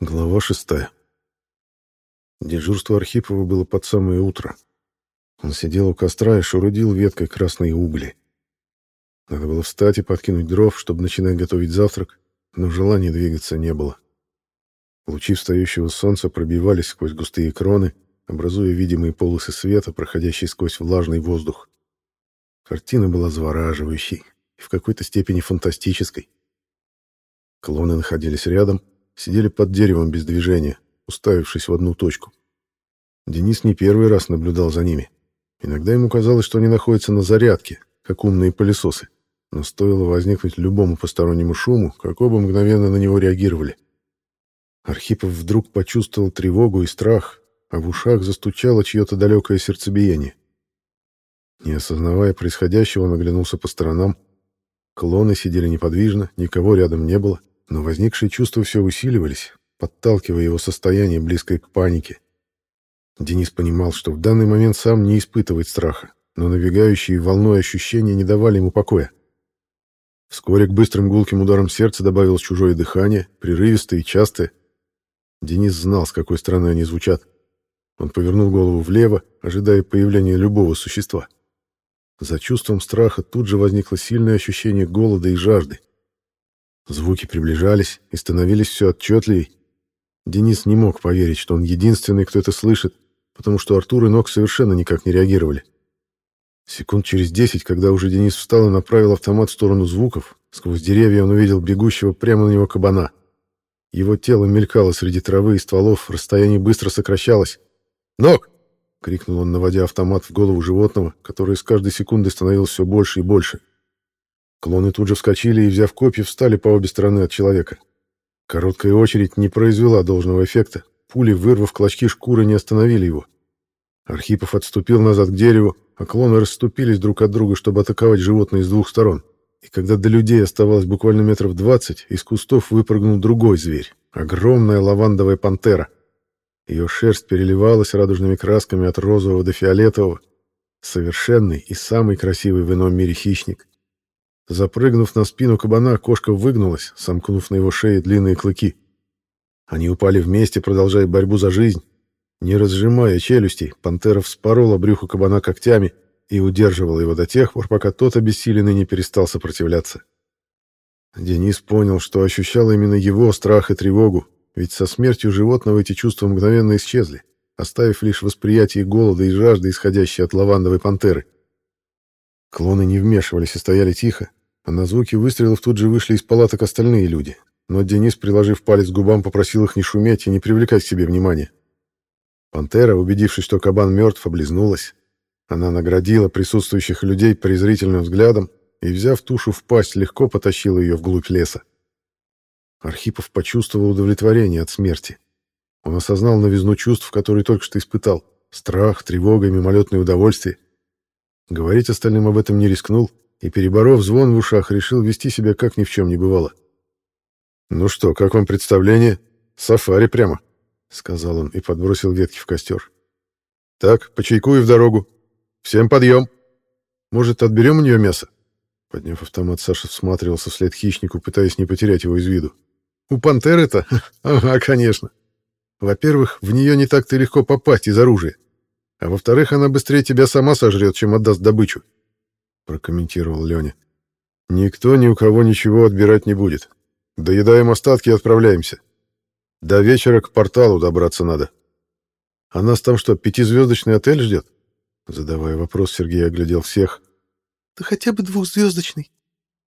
Глава шестая. Дежурство Архипова было под самое утро. Он сидел у костра и шурудил веткой красные угли. Надо было встать и подкинуть дров, чтобы начинать готовить завтрак, но желания двигаться не было. Лучи встающего солнца пробивались сквозь густые кроны, образуя видимые полосы света, проходящие сквозь влажный воздух. Картина была завораживающей и в какой-то степени фантастической. Клоны находились рядом, сидели под деревом без движения, уставившись в одну точку. Денис не первый раз наблюдал за ними. Иногда ему казалось, что они находятся на зарядке, как умные пылесосы. Но стоило возникнуть любому постороннему шуму, как оба мгновенно на него реагировали. Архипов вдруг почувствовал тревогу и страх, а в ушах застучало чье-то далекое сердцебиение. Не осознавая происходящего, он оглянулся по сторонам. Клоны сидели неподвижно, никого рядом не было, но возникшие чувства все усиливались, подталкивая его состояние, близкое к панике. Денис понимал, что в данный момент сам не испытывает страха, но набегающие волной ощущения не давали ему покоя. Вскоре к быстрым гулким ударам сердца добавилось чужое дыхание, прерывистое и частое. Денис знал, с какой стороны они звучат. Он повернул голову влево, ожидая появления любого существа. За чувством страха тут же возникло сильное ощущение голода и жажды. Звуки приближались и становились все отчетливей. Денис не мог поверить, что он единственный, кто это слышит, потому что Артур и Нок совершенно никак не реагировали. Секунд через десять, когда уже Денис встал и направил автомат в сторону звуков, сквозь деревья он увидел бегущего прямо на него кабана. Его тело мелькало среди травы и стволов, расстояние быстро сокращалось. «Ног!» — крикнул он, наводя автомат в голову животного, которое с каждой секундой становилось все больше и больше. Клоны тут же вскочили и, взяв копья, встали по обе стороны от человека. Короткая очередь не произвела должного эффекта. Пули, вырвав клочки шкуры, не остановили его. Архипов отступил назад к дереву, а клоны расступились друг от друга, чтобы атаковать животное с двух сторон. И когда до людей оставалось буквально метров двадцать, из кустов выпрыгнул другой зверь — огромная лавандовая пантера. Ее шерсть переливалась радужными красками от розового до фиолетового. Совершенный и самый красивый в ином мире хищник. Запрыгнув на спину кабана, кошка выгнулась, сомкнув на его шее длинные клыки. Они упали вместе, продолжая борьбу за жизнь. Не разжимая челюстей, пантера вспорола брюхо кабана когтями и удерживала его до тех пор, пока тот обессиленный не перестал сопротивляться. Денис понял, что ощущал именно его страх и тревогу, ведь со смертью животного эти чувства мгновенно исчезли, оставив лишь восприятие голода и жажды, исходящей от лавандовой пантеры. Клоны не вмешивались и стояли тихо, а на звуки выстрелов тут же вышли из палаток остальные люди. Но Денис, приложив палец к губам, попросил их не шуметь и не привлекать к себе внимания. Пантера, убедившись, что кабан мертв, облизнулась. Она наградила присутствующих людей презрительным взглядом и, взяв тушу в пасть, легко потащила ее вглубь леса. Архипов почувствовал удовлетворение от смерти. Он осознал новизну чувств, которые только что испытал. Страх, тревога мимолетное удовольствие. Говорить остальным об этом не рискнул, и, переборов звон в ушах, решил вести себя как ни в чем не бывало. «Ну что, как вам представление? Сафари прямо», — сказал он и подбросил ветки в костер. «Так, по чайку и в дорогу. Всем подъем. Может, отберем у нее мясо?» Подняв автомат, Саша всматривался вслед хищнику, пытаясь не потерять его из виду. «У пантеры-то? Ага, конечно. Во-первых, в нее не так-то легко попасть из оружия. А во-вторых, она быстрее тебя сама сожрет, чем отдаст добычу прокомментировал Леня. Никто ни у кого ничего отбирать не будет. Доедаем остатки и отправляемся. До вечера к порталу добраться надо. А нас там что, пятизвездочный отель ждет? Задавая вопрос, Сергей оглядел всех. Да хотя бы двухзвездочный.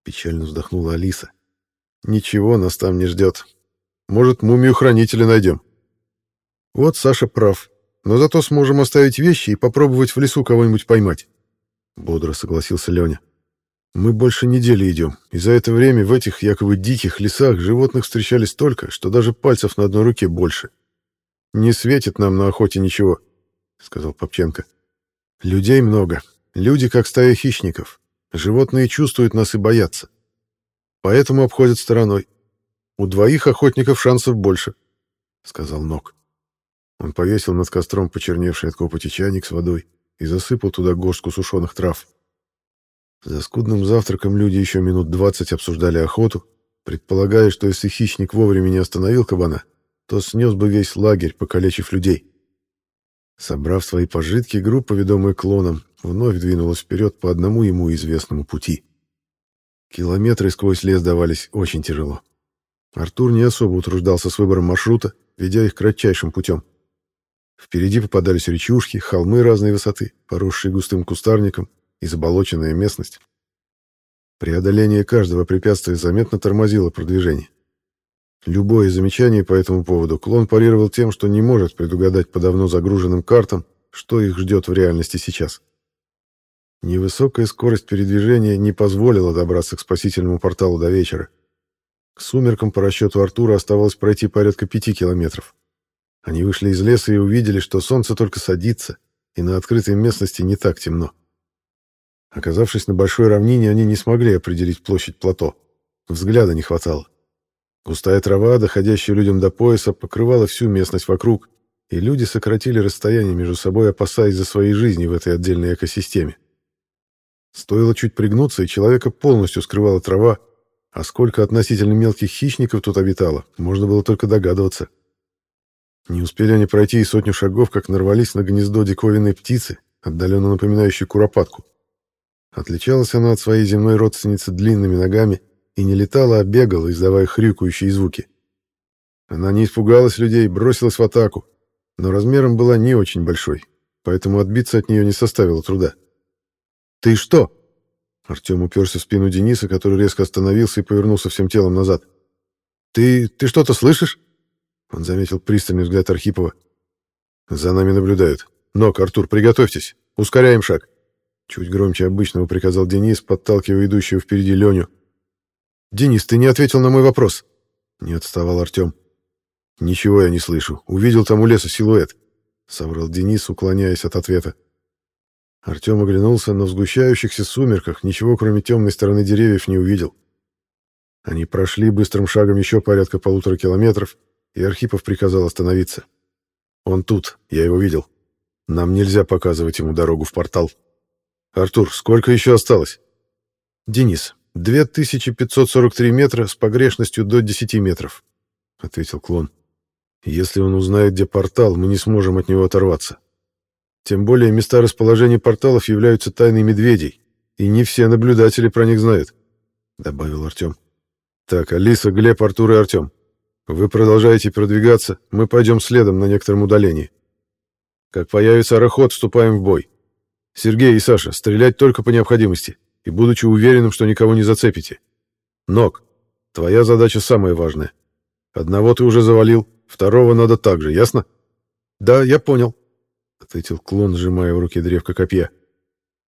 Печально вздохнула Алиса. Ничего нас там не ждет. Может, мумию хранителя найдем. Вот Саша прав. Но зато сможем оставить вещи и попробовать в лесу кого-нибудь поймать. — бодро согласился Леня. «Мы больше недели идем, и за это время в этих якобы диких лесах животных встречали столько, что даже пальцев на одной руке больше. Не светит нам на охоте ничего», — сказал Попченко. «Людей много. Люди как стая хищников. Животные чувствуют нас и боятся. Поэтому обходят стороной. У двоих охотников шансов больше», — сказал Нок. Он повесил над костром почерневший от копоти чайник с водой и засыпал туда горстку сушеных трав. За скудным завтраком люди еще минут двадцать обсуждали охоту, предполагая, что если хищник вовремя не остановил кабана, то снес бы весь лагерь, покалечив людей. Собрав свои пожитки, группа, ведомая клоном, вновь двинулась вперед по одному ему известному пути. Километры сквозь лес давались очень тяжело. Артур не особо утруждался с выбором маршрута, ведя их кратчайшим путем. Впереди попадались речушки, холмы разной высоты, поросшие густым кустарником и заболоченная местность. Преодоление каждого препятствия заметно тормозило продвижение. Любое замечание по этому поводу клон парировал тем, что не может предугадать по давно загруженным картам, что их ждет в реальности сейчас. Невысокая скорость передвижения не позволила добраться к спасительному порталу до вечера. К сумеркам по расчету Артура оставалось пройти порядка пяти километров. Они вышли из леса и увидели, что солнце только садится, и на открытой местности не так темно. Оказавшись на большой равнине, они не смогли определить площадь плато. Взгляда не хватало. Густая трава, доходящая людям до пояса, покрывала всю местность вокруг, и люди сократили расстояние между собой, опасаясь за свои жизни в этой отдельной экосистеме. Стоило чуть пригнуться, и человека полностью скрывала трава, а сколько относительно мелких хищников тут обитало, можно было только догадываться. Не успели они пройти и сотню шагов, как нарвались на гнездо диковинной птицы, отдаленно напоминающей куропатку. Отличалась она от своей земной родственницы длинными ногами и не летала, а бегала, издавая хрюкающие звуки. Она не испугалась людей, бросилась в атаку, но размером была не очень большой, поэтому отбиться от нее не составило труда. «Ты что?» Артем уперся в спину Дениса, который резко остановился и повернулся всем телом назад. «Ты... ты что-то слышишь?» Он заметил пристальный взгляд Архипова. «За нами наблюдают. Нок, Артур, приготовьтесь. Ускоряем шаг». Чуть громче обычного приказал Денис, подталкивая идущего впереди Леню. «Денис, ты не ответил на мой вопрос». Не отставал Артем. «Ничего я не слышу. Увидел там у леса силуэт», — соврал Денис, уклоняясь от ответа. Артем оглянулся, но в сгущающихся сумерках ничего, кроме темной стороны деревьев, не увидел. Они прошли быстрым шагом еще порядка полутора километров, и Архипов приказал остановиться. «Он тут, я его видел. Нам нельзя показывать ему дорогу в портал». «Артур, сколько еще осталось?» «Денис, 2543 метра с погрешностью до 10 метров», — ответил клон. «Если он узнает, где портал, мы не сможем от него оторваться. Тем более места расположения порталов являются тайной медведей, и не все наблюдатели про них знают», — добавил Артем. «Так, Алиса, Глеб, Артур и Артем. Вы продолжаете продвигаться, мы пойдем следом на некотором удалении. Как появится ароход, вступаем в бой. Сергей и Саша, стрелять только по необходимости и будучи уверенным, что никого не зацепите. Ног, твоя задача самая важная. Одного ты уже завалил, второго надо так же, ясно? Да, я понял, ответил клон, сжимая в руке древко копья.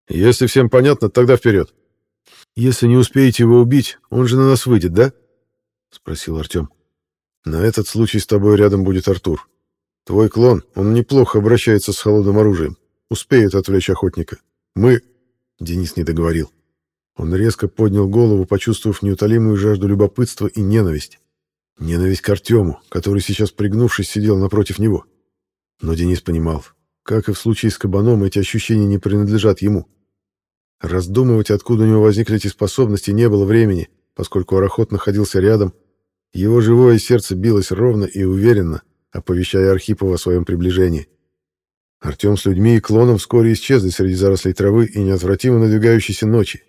Если всем понятно, тогда вперед. Если не успеете его убить, он же на нас выйдет, да? спросил Артем. На этот случай с тобой рядом будет Артур. Твой клон, он неплохо обращается с холодным оружием. Успеет отвлечь охотника. Мы...» Денис не договорил. Он резко поднял голову, почувствовав неутолимую жажду любопытства и ненависть. Ненависть к Артему, который сейчас, пригнувшись, сидел напротив него. Но Денис понимал, как и в случае с кабаном, эти ощущения не принадлежат ему. Раздумывать, откуда у него возникли эти способности, не было времени, поскольку Арахот находился рядом. Его живое сердце билось ровно и уверенно, оповещая Архипова о своем приближении. Артем с людьми и клоном вскоре исчезли среди зарослей травы и неотвратимо надвигающейся ночи.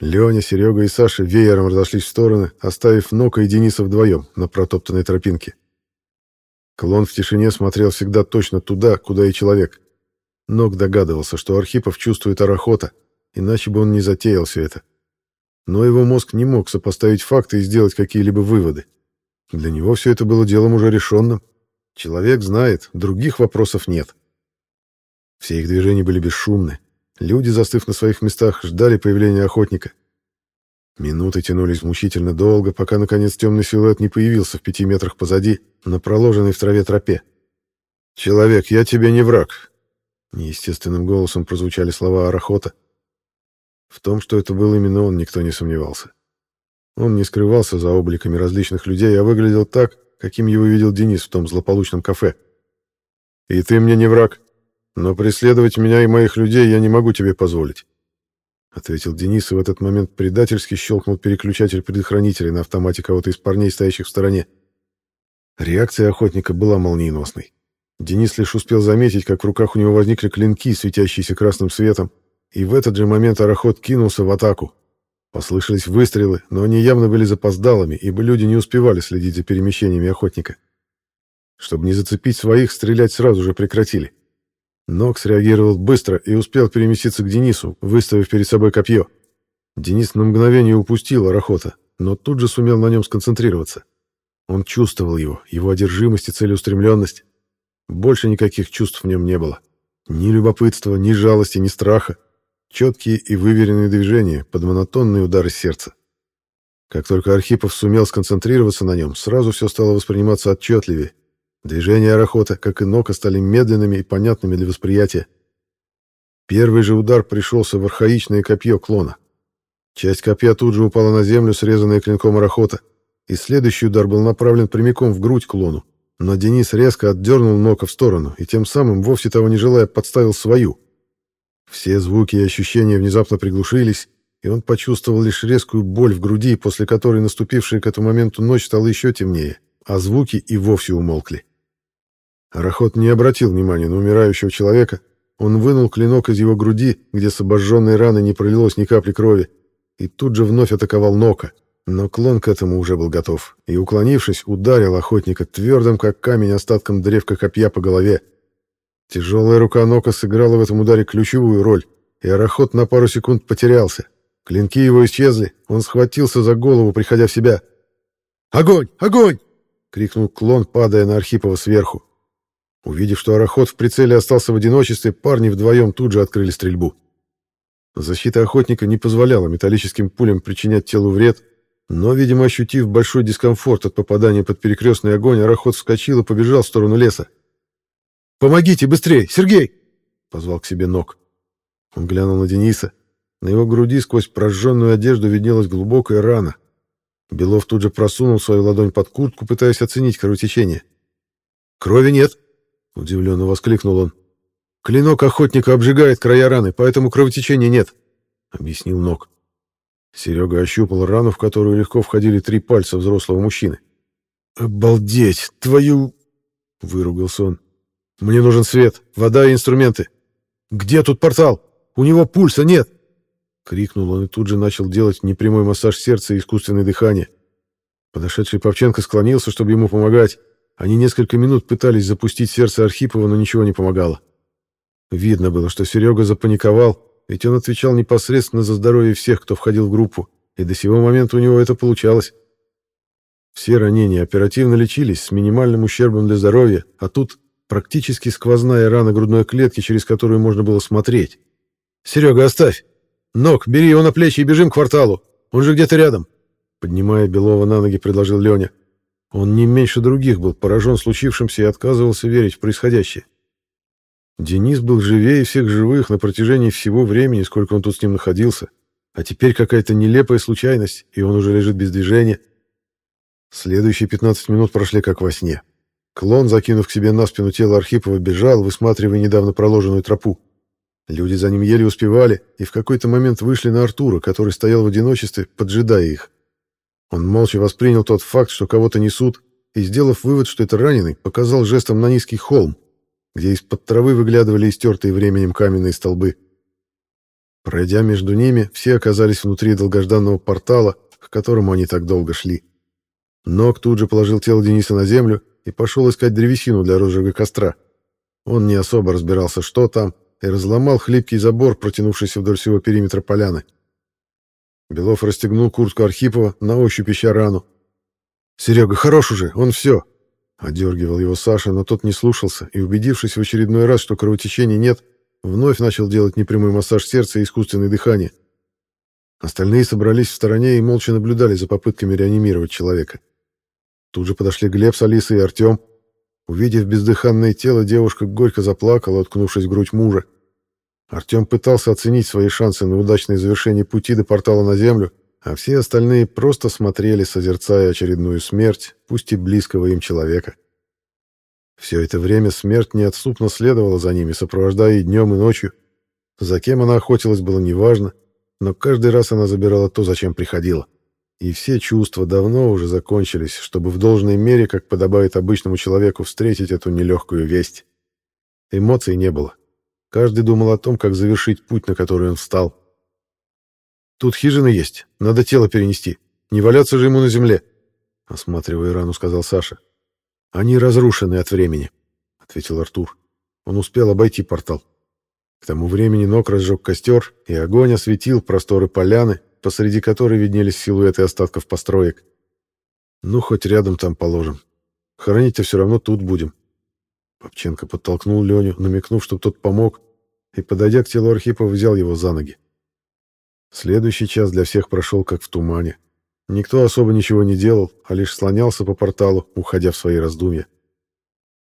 Леня, Серега и Саша веером разошлись в стороны, оставив Нока и Дениса вдвоем на протоптанной тропинке. Клон в тишине смотрел всегда точно туда, куда и человек. Нок догадывался, что Архипов чувствует арахота, иначе бы он не затеял все это. Но его мозг не мог сопоставить факты и сделать какие-либо выводы. Для него все это было делом уже решенным. Человек знает, других вопросов нет. Все их движения были бесшумны. Люди, застыв на своих местах, ждали появления охотника. Минуты тянулись мучительно долго, пока, наконец, темный силуэт не появился в пяти метрах позади, на проложенной в траве тропе. «Человек, я тебе не враг!» Неестественным голосом прозвучали слова Арахота. В том, что это был именно он, никто не сомневался. Он не скрывался за обликами различных людей, а выглядел так, каким его видел Денис в том злополучном кафе. «И ты мне не враг?» Но преследовать меня и моих людей я не могу тебе позволить. Ответил Денис, и в этот момент предательски щелкнул переключатель предохранителей на автомате кого-то из парней, стоящих в стороне. Реакция охотника была молниеносной. Денис лишь успел заметить, как в руках у него возникли клинки, светящиеся красным светом, и в этот же момент арахот кинулся в атаку. Послышались выстрелы, но они явно были запоздалыми, ибо люди не успевали следить за перемещениями охотника. Чтобы не зацепить своих, стрелять сразу же прекратили. Нокс реагировал быстро и успел переместиться к Денису, выставив перед собой копье. Денис на мгновение упустил Арахота, но тут же сумел на нем сконцентрироваться. Он чувствовал его, его одержимость и целеустремленность. Больше никаких чувств в нем не было. Ни любопытства, ни жалости, ни страха. Четкие и выверенные движения под монотонные удары сердца. Как только Архипов сумел сконцентрироваться на нем, сразу все стало восприниматься отчетливее. Движения Арахота, как и Нока, стали медленными и понятными для восприятия. Первый же удар пришелся в архаичное копье клона. Часть копья тут же упала на землю, срезанная клинком Арахота, и следующий удар был направлен прямиком в грудь клону. Но Денис резко отдернул Нока в сторону и тем самым, вовсе того не желая, подставил свою. Все звуки и ощущения внезапно приглушились, и он почувствовал лишь резкую боль в груди, после которой наступившая к этому моменту ночь стала еще темнее, а звуки и вовсе умолкли. Арахот не обратил внимания на умирающего человека. Он вынул клинок из его груди, где с обожженной раны не пролилось ни капли крови, и тут же вновь атаковал Нока. Но клон к этому уже был готов, и, уклонившись, ударил охотника твердым, как камень, остатком древка копья по голове. Тяжелая рука Нока сыграла в этом ударе ключевую роль, и Арахот на пару секунд потерялся. Клинки его исчезли, он схватился за голову, приходя в себя. «Огонь! Огонь!» — крикнул клон, падая на Архипова сверху. Увидев, что Арахот в прицеле остался в одиночестве, парни вдвоем тут же открыли стрельбу. Защита охотника не позволяла металлическим пулям причинять телу вред, но, видимо, ощутив большой дискомфорт от попадания под перекрестный огонь, Арахот вскочил и побежал в сторону леса. «Помогите, быстрее! Сергей!» — позвал к себе ног. Он глянул на Дениса. На его груди сквозь прожженную одежду виднелась глубокая рана. Белов тут же просунул свою ладонь под куртку, пытаясь оценить кровотечение. «Крови нет!» — удивленно воскликнул он. «Клинок охотника обжигает края раны, поэтому кровотечения нет», — объяснил Ног. Серега ощупал рану, в которую легко входили три пальца взрослого мужчины. «Обалдеть! Твою...» — выругался он. «Мне нужен свет, вода и инструменты. Где тут портал? У него пульса нет!» Крикнул он и тут же начал делать непрямой массаж сердца и искусственное дыхание. Подошедший Павченко склонился, чтобы ему помогать. Они несколько минут пытались запустить сердце Архипова, но ничего не помогало. Видно было, что Серега запаниковал, ведь он отвечал непосредственно за здоровье всех, кто входил в группу, и до сего момента у него это получалось. Все ранения оперативно лечились с минимальным ущербом для здоровья, а тут практически сквозная рана грудной клетки, через которую можно было смотреть. «Серега, оставь! Ног, бери его на плечи и бежим к кварталу! Он же где-то рядом!» Поднимая Белова на ноги, предложил Леня. Он не меньше других был поражен случившимся и отказывался верить в происходящее. Денис был живее всех живых на протяжении всего времени, сколько он тут с ним находился, а теперь какая-то нелепая случайность, и он уже лежит без движения. Следующие 15 минут прошли как во сне. Клон, закинув к себе на спину тело Архипова, бежал, высматривая недавно проложенную тропу. Люди за ним еле успевали, и в какой-то момент вышли на Артура, который стоял в одиночестве, поджидая их. Он молча воспринял тот факт, что кого-то несут, и, сделав вывод, что это раненый, показал жестом на низкий холм, где из-под травы выглядывали истертые временем каменные столбы. Пройдя между ними, все оказались внутри долгожданного портала, к которому они так долго шли. Ног тут же положил тело Дениса на землю и пошел искать древесину для розжига костра. Он не особо разбирался, что там, и разломал хлипкий забор, протянувшийся вдоль всего периметра поляны. Белов расстегнул куртку Архипова, на ощупь ища рану. «Серега, хорош уже, он все!» Одергивал его Саша, но тот не слушался, и, убедившись в очередной раз, что кровотечения нет, вновь начал делать непрямой массаж сердца и искусственное дыхание. Остальные собрались в стороне и молча наблюдали за попытками реанимировать человека. Тут же подошли Глеб с Алисой и Артем. Увидев бездыханное тело, девушка горько заплакала, уткнувшись в грудь мужа. Артем пытался оценить свои шансы на удачное завершение пути до портала на Землю, а все остальные просто смотрели, созерцая очередную смерть, пусть и близкого им человека. Все это время смерть неотступно следовала за ними, сопровождая и днем, и ночью. За кем она охотилась, было неважно, но каждый раз она забирала то, зачем приходила. И все чувства давно уже закончились, чтобы в должной мере, как подобает обычному человеку, встретить эту нелегкую весть. Эмоций не было. Каждый думал о том, как завершить путь, на который он встал. «Тут хижина есть, надо тело перенести. Не валяться же ему на земле», — осматривая рану, сказал Саша. «Они разрушены от времени», — ответил Артур. Он успел обойти портал. К тому времени Нок разжег костер, и огонь осветил просторы поляны, посреди которой виднелись силуэты остатков построек. Ну, хоть рядом там положим. Хоронить-то все равно тут будем. Попченко подтолкнул Леню, намекнув, что тот помог, и, подойдя к телу Архипова, взял его за ноги. Следующий час для всех прошел как в тумане. Никто особо ничего не делал, а лишь слонялся по порталу, уходя в свои раздумья.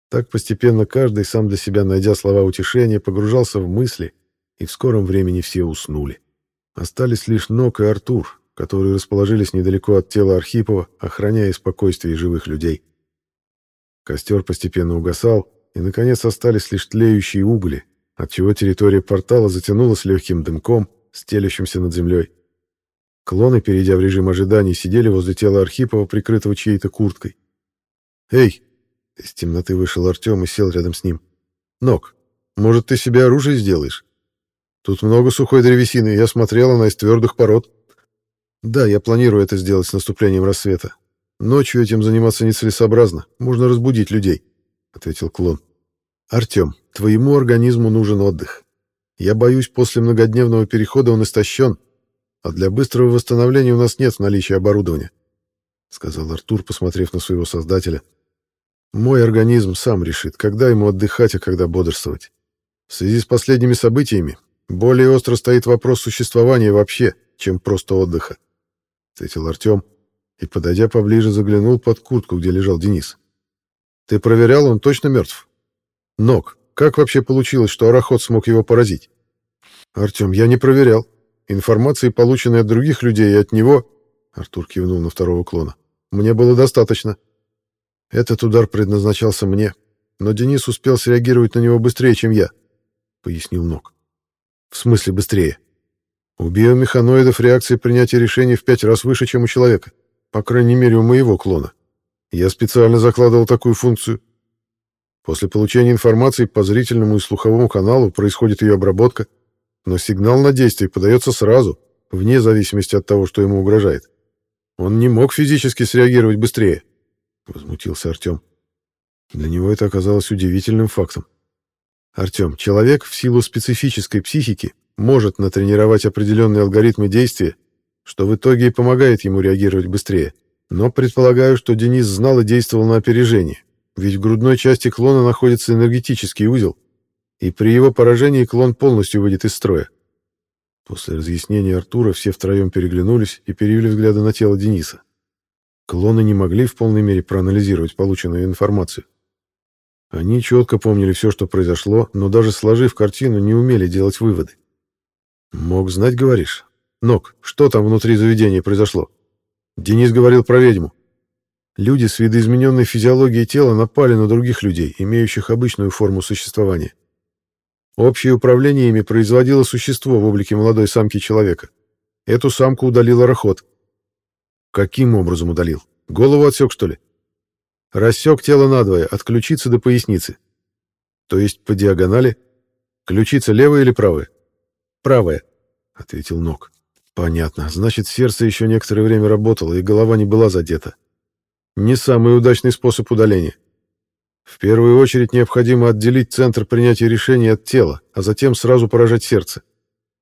Так постепенно каждый, сам для себя найдя слова утешения, погружался в мысли, и в скором времени все уснули. Остались лишь Нок и Артур, которые расположились недалеко от тела Архипова, охраняя спокойствие живых людей. Костер постепенно угасал, и, наконец, остались лишь тлеющие угли, отчего территория портала затянулась легким дымком, стелящимся над землей. Клоны, перейдя в режим ожидания, сидели возле тела Архипова, прикрытого чьей-то курткой. «Эй, из темноты вышел Артем и сел рядом с ним. «Нок, может, ты себе оружие сделаешь? Тут много сухой древесины, я смотрел, она из твердых пород». «Да, я планирую это сделать с наступлением рассвета. Ночью этим заниматься нецелесообразно, можно разбудить людей», — ответил клон. «Артем, твоему организму нужен отдых. Я боюсь, после многодневного перехода он истощен, а для быстрого восстановления у нас нет в наличии оборудования», — сказал Артур, посмотрев на своего создателя. — мой организм сам решит, когда ему отдыхать, а когда бодрствовать. В связи с последними событиями более остро стоит вопрос существования вообще, чем просто отдыха, — ответил Артем и, подойдя поближе, заглянул под куртку, где лежал Денис. — Ты проверял, он точно мертв? — Ног, как вообще получилось, что Арахот смог его поразить? — Артем, я не проверял. Информации, полученной от других людей и от него, — Артур кивнул на второго клона, — мне было достаточно. — этот удар предназначался мне, но Денис успел среагировать на него быстрее, чем я, — пояснил Нок. В смысле быстрее? У биомеханоидов реакция принятия решений в пять раз выше, чем у человека, по крайней мере, у моего клона. Я специально закладывал такую функцию. После получения информации по зрительному и слуховому каналу происходит ее обработка, но сигнал на действие подается сразу, вне зависимости от того, что ему угрожает. Он не мог физически среагировать быстрее. — возмутился Артем. Для него это оказалось удивительным фактом. Артем, человек в силу специфической психики может натренировать определенные алгоритмы действия, что в итоге и помогает ему реагировать быстрее. Но предполагаю, что Денис знал и действовал на опережение, ведь в грудной части клона находится энергетический узел, и при его поражении клон полностью выйдет из строя. После разъяснения Артура все втроем переглянулись и перевели взгляды на тело Дениса. Клоны не могли в полной мере проанализировать полученную информацию. Они четко помнили все, что произошло, но даже сложив картину, не умели делать выводы. «Мог знать, говоришь? Нок, что там внутри заведения произошло?» Денис говорил про ведьму. Люди с видоизмененной физиологией тела напали на других людей, имеющих обычную форму существования. Общее управление ими производило существо в облике молодой самки человека. Эту самку удалил Арахот. Каким образом удалил? Голову отсек, что ли? Рассек тело надвое, от ключицы до поясницы. То есть по диагонали? Ключица левая или правая? Правая, ответил Нок. Понятно. Значит, сердце еще некоторое время работало, и голова не была задета. Не самый удачный способ удаления. В первую очередь необходимо отделить центр принятия решений от тела, а затем сразу поражать сердце.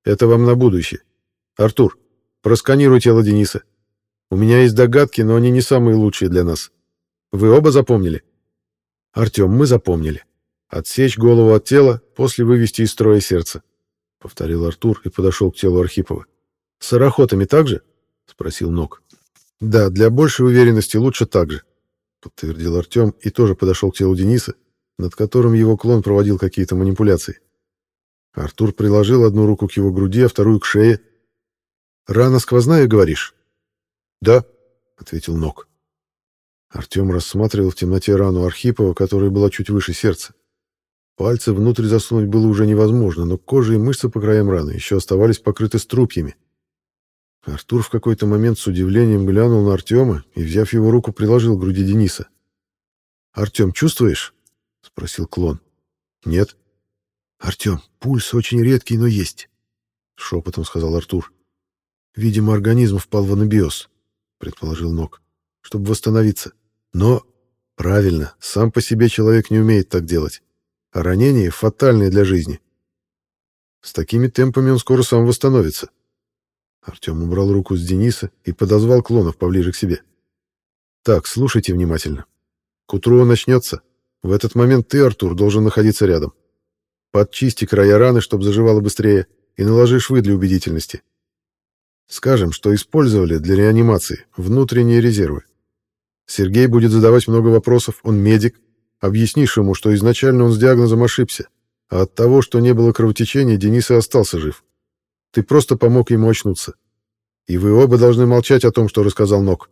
Это вам на будущее. Артур, просканируй тело Дениса. У меня есть догадки, но они не самые лучшие для нас. Вы оба запомнили? Артем, мы запомнили. Отсечь голову от тела, после вывести из строя сердце. Повторил Артур и подошел к телу Архипова. С арахотами так же? Спросил Нок. Да, для большей уверенности лучше так же. Подтвердил Артем и тоже подошел к телу Дениса, над которым его клон проводил какие-то манипуляции. Артур приложил одну руку к его груди, а вторую к шее. «Рана сквозная, говоришь?» «Да», — ответил Нок. Артем рассматривал в темноте рану Архипова, которая была чуть выше сердца. Пальцы внутрь засунуть было уже невозможно, но кожа и мышцы по краям раны еще оставались покрыты струпьями. Артур в какой-то момент с удивлением глянул на Артема и, взяв его руку, приложил к груди Дениса. «Артем, чувствуешь?» — спросил клон. «Нет». «Артем, пульс очень редкий, но есть», — шепотом сказал Артур. «Видимо, организм впал в анабиоз», — предположил Нок, — «чтобы восстановиться. Но...» «Правильно, сам по себе человек не умеет так делать. А ранение фатальное для жизни. С такими темпами он скоро сам восстановится». Артем убрал руку с Дениса и подозвал клонов поближе к себе. «Так, слушайте внимательно. К утру он начнется. В этот момент ты, Артур, должен находиться рядом. Подчисти края раны, чтобы заживало быстрее, и наложи швы для убедительности. Скажем, что использовали для реанимации внутренние резервы. Сергей будет задавать много вопросов, он медик. Объяснишь ему, что изначально он с диагнозом ошибся, а от того, что не было кровотечения, Денис и остался жив. Ты просто помог ему очнуться. И вы оба должны молчать о том, что рассказал Нок.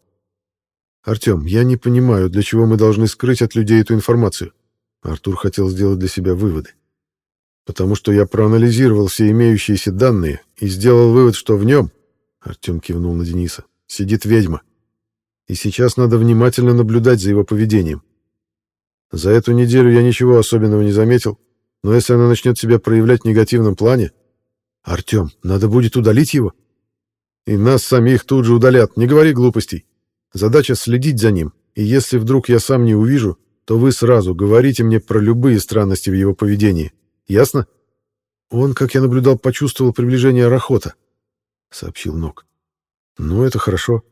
Артем, я не понимаю, для чего мы должны скрыть от людей эту информацию. Артур хотел сделать для себя выводы. Потому что я проанализировал все имеющиеся данные и сделал вывод, что в нем, Артем кивнул на Дениса, сидит ведьма. И сейчас надо внимательно наблюдать за его поведением. За эту неделю я ничего особенного не заметил, но если она начнет себя проявлять в негативном плане, «Артем, надо будет удалить его?» «И нас самих тут же удалят, не говори глупостей. Задача следить за ним, и если вдруг я сам не увижу, то вы сразу говорите мне про любые странности в его поведении. Ясно?» «Он, как я наблюдал, почувствовал приближение Рахота», — сообщил Нок. «Ну, это хорошо.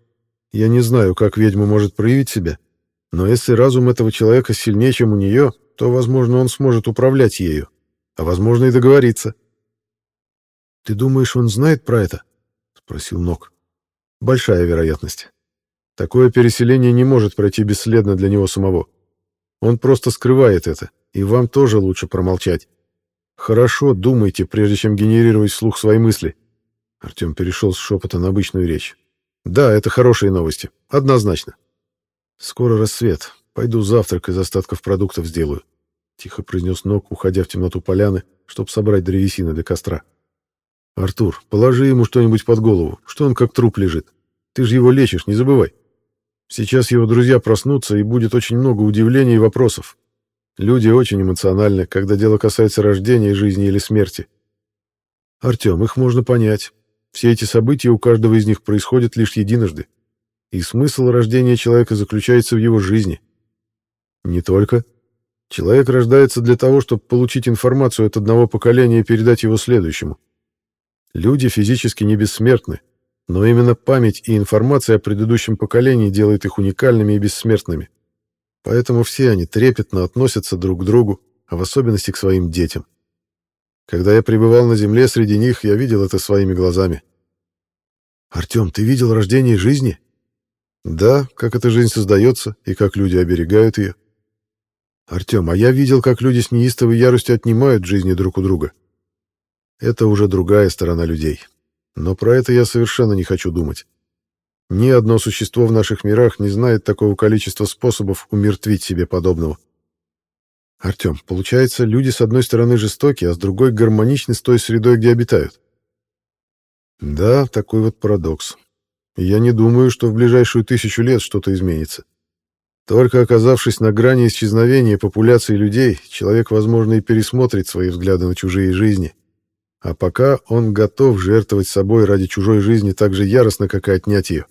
Я не знаю, как ведьма может проявить себя, но если разум этого человека сильнее, чем у нее, то, возможно, он сможет управлять ею, а, возможно, и договориться. «Ты думаешь, он знает про это?» — спросил Нок. «Большая вероятность. Такое переселение не может пройти бесследно для него самого. Он просто скрывает это, и вам тоже лучше промолчать. Хорошо думайте, прежде чем генерировать вслух свои мысли». Артем перешел с шепота на обычную речь. «Да, это хорошие новости. Однозначно. Скоро рассвет. Пойду завтрак из остатков продуктов сделаю», — тихо произнес Нок, уходя в темноту поляны, чтобы собрать древесины для костра. «Артур, положи ему что-нибудь под голову, что он как труп лежит. Ты же его лечишь, не забывай. Сейчас его друзья проснутся, и будет очень много удивлений и вопросов. Люди очень эмоциональны, когда дело касается рождения, жизни или смерти. Артем, их можно понять. Все эти события у каждого из них происходят лишь единожды. И смысл рождения человека заключается в его жизни. Не только. Человек рождается для того, чтобы получить информацию от одного поколения и передать его следующему. Люди физически не бессмертны, но именно память и информация о предыдущем поколении делают их уникальными и бессмертными. Поэтому все они трепетно относятся друг к другу, а в особенности к своим детям. Когда я пребывал на земле среди них, я видел это своими глазами. «Артем, ты видел рождение жизни?» «Да, как эта жизнь создается и как люди оберегают ее». «Артем, а я видел, как люди с неистовой яростью отнимают жизни друг у друга. Это уже другая сторона людей. Но про это я совершенно не хочу думать. Ни одно существо в наших мирах не знает такого количества способов умертвить себе подобного. Артем, получается, люди с одной стороны жестоки, а с другой гармоничны с той средой, где обитают. Да, такой вот парадокс. я не думаю, что в ближайшую тысячу лет что-то изменится. Только оказавшись на грани исчезновения популяции людей, человек, возможно, и пересмотрит свои взгляды на чужие жизни а пока он готов жертвовать собой ради чужой жизни так же яростно, как и отнять ее.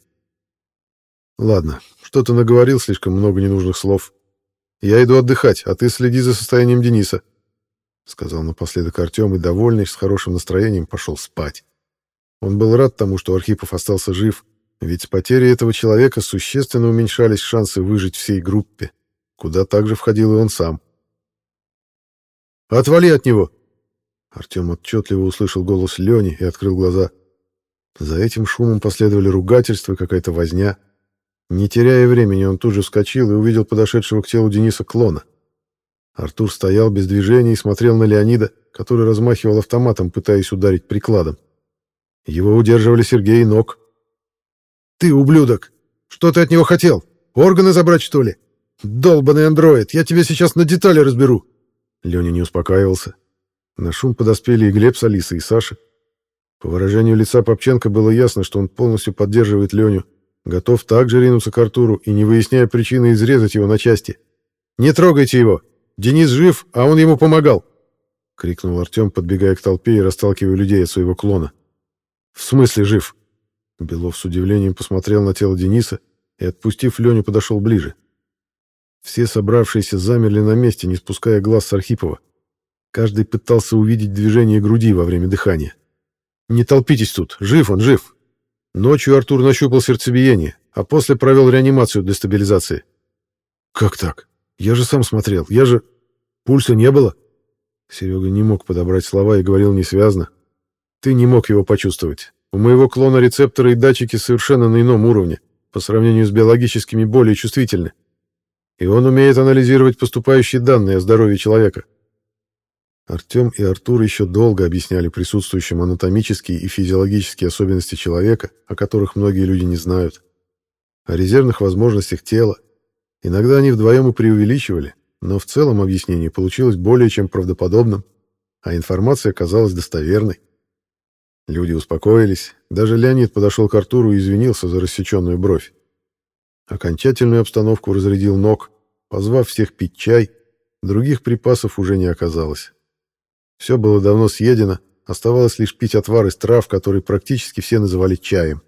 Ладно, что-то наговорил слишком много ненужных слов. Я иду отдыхать, а ты следи за состоянием Дениса, — сказал напоследок Артем и, довольный, с хорошим настроением, пошел спать. Он был рад тому, что Архипов остался жив, ведь с потерей этого человека существенно уменьшались шансы выжить всей группе, куда также входил и он сам. «Отвали от него!» Артем отчетливо услышал голос Лени и открыл глаза. За этим шумом последовали ругательства какая-то возня. Не теряя времени, он тут же вскочил и увидел подошедшего к телу Дениса клона. Артур стоял без движения и смотрел на Леонида, который размахивал автоматом, пытаясь ударить прикладом. Его удерживали Сергей и Нок. «Ты, ублюдок! Что ты от него хотел? Органы забрать, что ли? Долбаный андроид! Я тебя сейчас на детали разберу!» Леня не успокаивался. На шум подоспели и Глеб с Алисой, и Саша. По выражению лица Попченко было ясно, что он полностью поддерживает Леню, готов также ринуться к Артуру и, не выясняя причины, изрезать его на части. «Не трогайте его! Денис жив, а он ему помогал!» — крикнул Артем, подбегая к толпе и расталкивая людей от своего клона. «В смысле жив?» Белов с удивлением посмотрел на тело Дениса и, отпустив Леню, подошел ближе. Все собравшиеся замерли на месте, не спуская глаз с Архипова. Каждый пытался увидеть движение груди во время дыхания. «Не толпитесь тут. Жив он, жив!» Ночью Артур нащупал сердцебиение, а после провел реанимацию для стабилизации. «Как так? Я же сам смотрел. Я же... Пульса не было?» Серега не мог подобрать слова и говорил несвязно. «Ты не мог его почувствовать. У моего клона рецепторы и датчики совершенно на ином уровне, по сравнению с биологическими более чувствительны. И он умеет анализировать поступающие данные о здоровье человека. Артем и Артур еще долго объясняли присутствующим анатомические и физиологические особенности человека, о которых многие люди не знают, о резервных возможностях тела. Иногда они вдвоем и преувеличивали, но в целом объяснение получилось более чем правдоподобным, а информация оказалась достоверной. Люди успокоились, даже Леонид подошел к Артуру и извинился за рассеченную бровь. Окончательную обстановку разрядил ног, позвав всех пить чай, других припасов уже не оказалось. Все было давно съедено, оставалось лишь пить отвар из трав, который практически все называли чаем.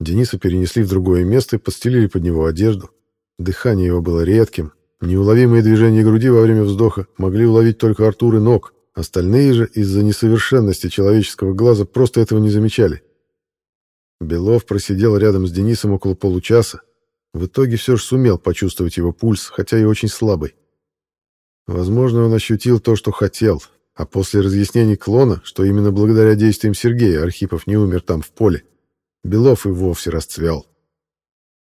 Дениса перенесли в другое место и подстелили под него одежду. Дыхание его было редким, неуловимые движения груди во время вздоха могли уловить только Артур и ног, остальные же из-за несовершенности человеческого глаза просто этого не замечали. Белов просидел рядом с Денисом около получаса, в итоге все же сумел почувствовать его пульс, хотя и очень слабый. Возможно, он ощутил то, что хотел, а после разъяснений клона, что именно благодаря действиям Сергея Архипов не умер там в поле, Белов и вовсе расцвел.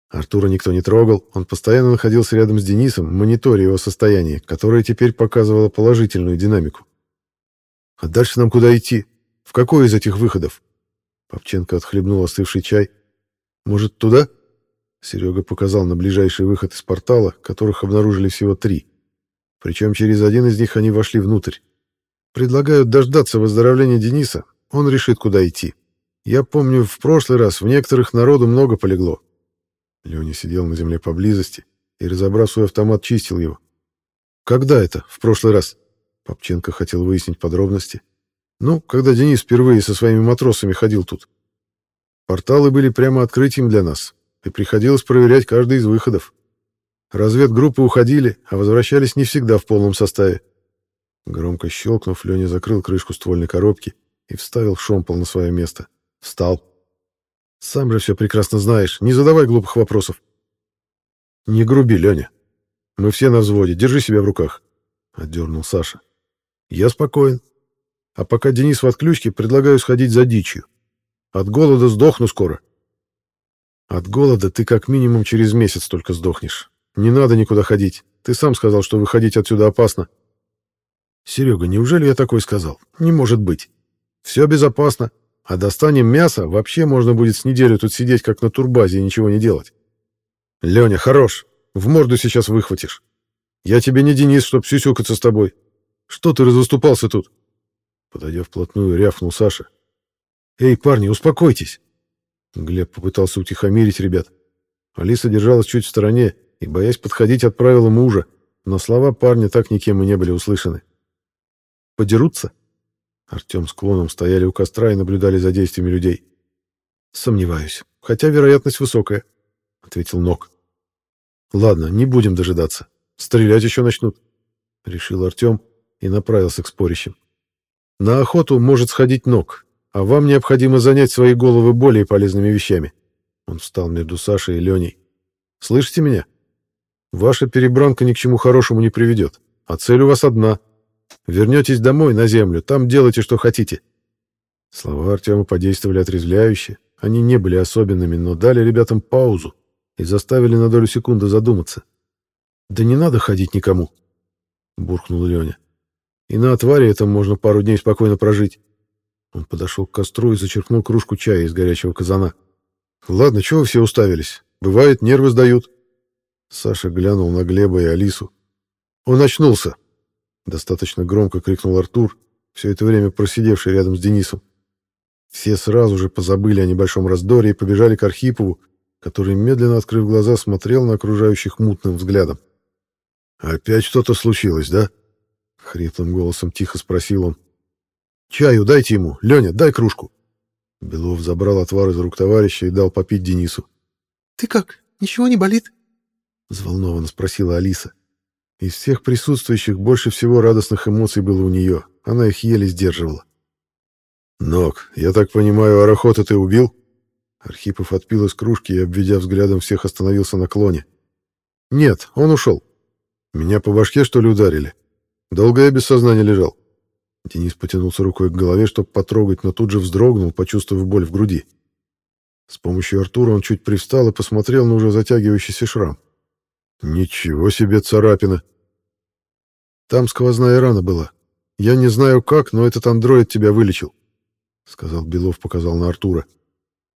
Артура никто не трогал, он постоянно находился рядом с Денисом, мониторя его состояние, которое теперь показывало положительную динамику. «А дальше нам куда идти? В какой из этих выходов?» Попченко отхлебнул остывший чай. «Может, туда?» Серега показал на ближайший выход из портала, которых обнаружили всего три. Причем через один из них они вошли внутрь. Предлагают дождаться выздоровления Дениса, он решит, куда идти. Я помню, в прошлый раз в некоторых народу много полегло. Леня сидел на земле поблизости и, разобрав свой автомат, чистил его. «Когда это? В прошлый раз?» Попченко хотел выяснить подробности. «Ну, когда Денис впервые со своими матросами ходил тут. Порталы были прямо открытием для нас, и приходилось проверять каждый из выходов. Разведгруппы уходили, а возвращались не всегда в полном составе. Громко щелкнув, Леня закрыл крышку ствольной коробки и вставил шомпол на свое место. Встал. «Сам же все прекрасно знаешь. Не задавай глупых вопросов». «Не груби, Леня. Мы все на взводе. Держи себя в руках», — отдернул Саша. «Я спокоен. А пока Денис в отключке, предлагаю сходить за дичью. От голода сдохну скоро». «От голода ты как минимум через месяц только сдохнешь. Не надо никуда ходить. Ты сам сказал, что выходить отсюда опасно. Серега, неужели я такой сказал? Не может быть. Все безопасно. А достанем мясо, вообще можно будет с неделю тут сидеть, как на турбазе, и ничего не делать. Леня, хорош. В морду сейчас выхватишь. Я тебе не Денис, чтоб сюсюкаться с тобой. Что ты разуступался тут? Подойдя вплотную, рявкнул Саша. Эй, парни, успокойтесь. Глеб попытался утихомирить ребят. Алиса держалась чуть в стороне, и, боясь подходить, отправила мужа, но слова парня так никем и не были услышаны. «Подерутся?» Артем с клоном стояли у костра и наблюдали за действиями людей. «Сомневаюсь, хотя вероятность высокая», — ответил Нок. «Ладно, не будем дожидаться. Стрелять еще начнут», — решил Артем и направился к спорящим. «На охоту может сходить Нок, а вам необходимо занять свои головы более полезными вещами». Он встал между Сашей и Леней. «Слышите меня?» Ваша перебранка ни к чему хорошему не приведет, а цель у вас одна. Вернетесь домой, на землю, там делайте, что хотите». Слова Артема подействовали отрезвляюще. Они не были особенными, но дали ребятам паузу и заставили на долю секунды задуматься. «Да не надо ходить никому», — буркнул Леня. «И на отваре этом можно пару дней спокойно прожить». Он подошел к костру и зачерпнул кружку чая из горячего казана. «Ладно, чего вы все уставились? Бывает, нервы сдают. Саша глянул на Глеба и Алису. «Он очнулся!» Достаточно громко крикнул Артур, все это время просидевший рядом с Денисом. Все сразу же позабыли о небольшом раздоре и побежали к Архипову, который, медленно открыв глаза, смотрел на окружающих мутным взглядом. «Опять что-то случилось, да?» — хриплым голосом тихо спросил он. «Чаю дайте ему. Леня, дай кружку». Белов забрал отвар из рук товарища и дал попить Денису. «Ты как? Ничего не болит?» — взволнованно спросила Алиса. Из всех присутствующих больше всего радостных эмоций было у нее. Она их еле сдерживала. «Ног, я так понимаю, Арахота ты убил?» Архипов отпил из кружки и, обведя взглядом всех, остановился на клоне. «Нет, он ушел. Меня по башке, что ли, ударили? Долго я без сознания лежал?» Денис потянулся рукой к голове, чтобы потрогать, но тут же вздрогнул, почувствовав боль в груди. С помощью Артура он чуть привстал и посмотрел на уже затягивающийся шрам. «Ничего себе царапина!» «Там сквозная рана была. Я не знаю как, но этот андроид тебя вылечил», — сказал Белов, показал на Артура.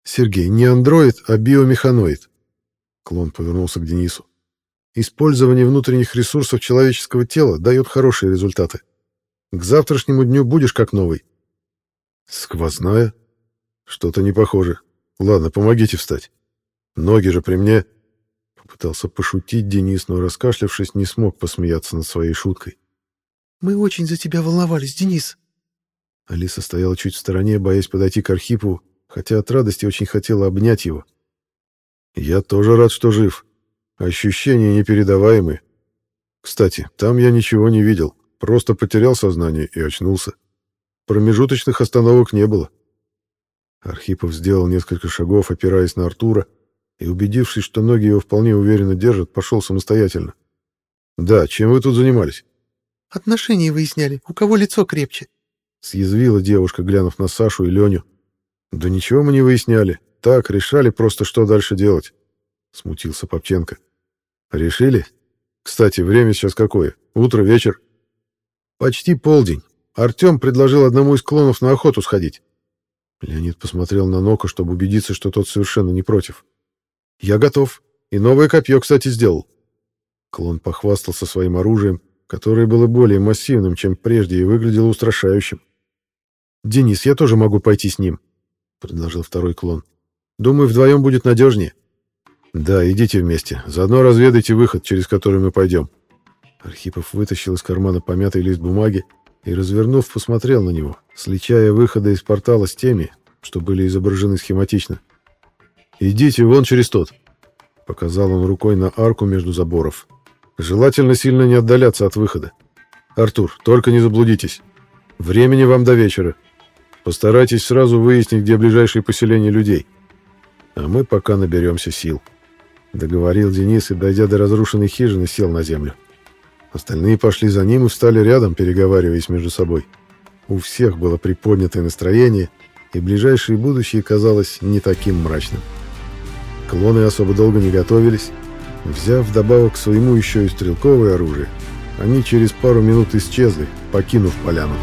«Сергей, не андроид, а биомеханоид». Клон повернулся к Денису. «Использование внутренних ресурсов человеческого тела дает хорошие результаты. К завтрашнему дню будешь как новый». «Сквозная? Что-то не похоже. Ладно, помогите встать. Ноги же при мне...» Попытался пошутить Денис, но, раскашлявшись, не смог посмеяться над своей шуткой. «Мы очень за тебя волновались, Денис». Алиса стояла чуть в стороне, боясь подойти к Архипову, хотя от радости очень хотела обнять его. «Я тоже рад, что жив. Ощущения непередаваемые. Кстати, там я ничего не видел, просто потерял сознание и очнулся. Промежуточных остановок не было». Архипов сделал несколько шагов, опираясь на Артура, и, убедившись, что ноги его вполне уверенно держат, пошел самостоятельно. «Да, чем вы тут занимались?» «Отношения выясняли, у кого лицо крепче», — съязвила девушка, глянув на Сашу и Леню. «Да ничего мы не выясняли. Так, решали просто, что дальше делать», — смутился Попченко. «Решили? Кстати, время сейчас какое? Утро, вечер?» «Почти полдень. Артем предложил одному из клонов на охоту сходить». Леонид посмотрел на Нока, чтобы убедиться, что тот совершенно не против. «Я готов. И новое копье, кстати, сделал». Клон похвастался своим оружием, которое было более массивным, чем прежде, и выглядело устрашающим. «Денис, я тоже могу пойти с ним», — предложил второй клон. «Думаю, вдвоем будет надежнее». «Да, идите вместе. Заодно разведайте выход, через который мы пойдем». Архипов вытащил из кармана помятый лист бумаги и, развернув, посмотрел на него, сличая выходы из портала с теми, что были изображены схематично. «Идите вон через тот», — показал он рукой на арку между заборов. «Желательно сильно не отдаляться от выхода. Артур, только не заблудитесь. Времени вам до вечера. Постарайтесь сразу выяснить, где ближайшие поселения людей. А мы пока наберемся сил». Договорил Денис и, дойдя до разрушенной хижины, сел на землю. Остальные пошли за ним и встали рядом, переговариваясь между собой. У всех было приподнятое настроение, и ближайшее будущее казалось не таким мрачным. Клоны особо долго не готовились. Взяв вдобавок к своему еще и стрелковое оружие, они через пару минут исчезли, покинув поляну.